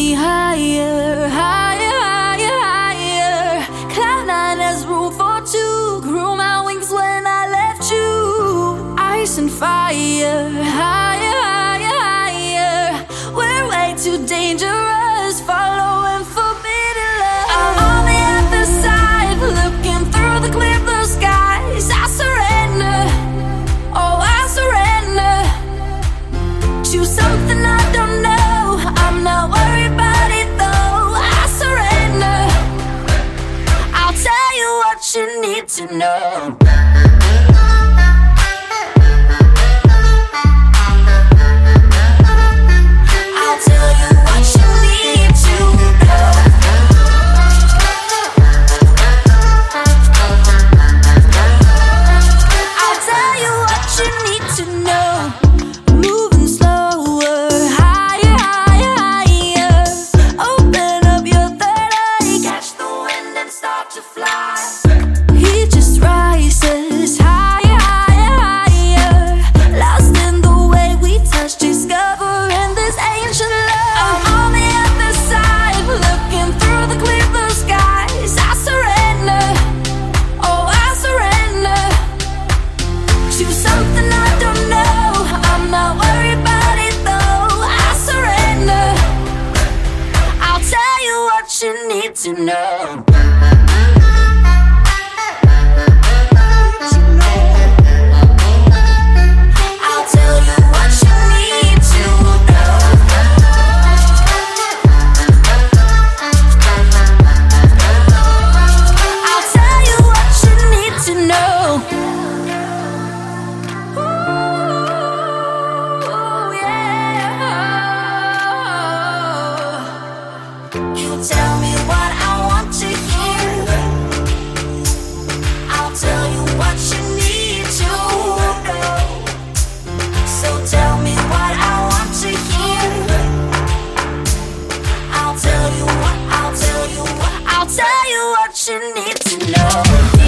me higher, higher. Need to know. to know. you need to know.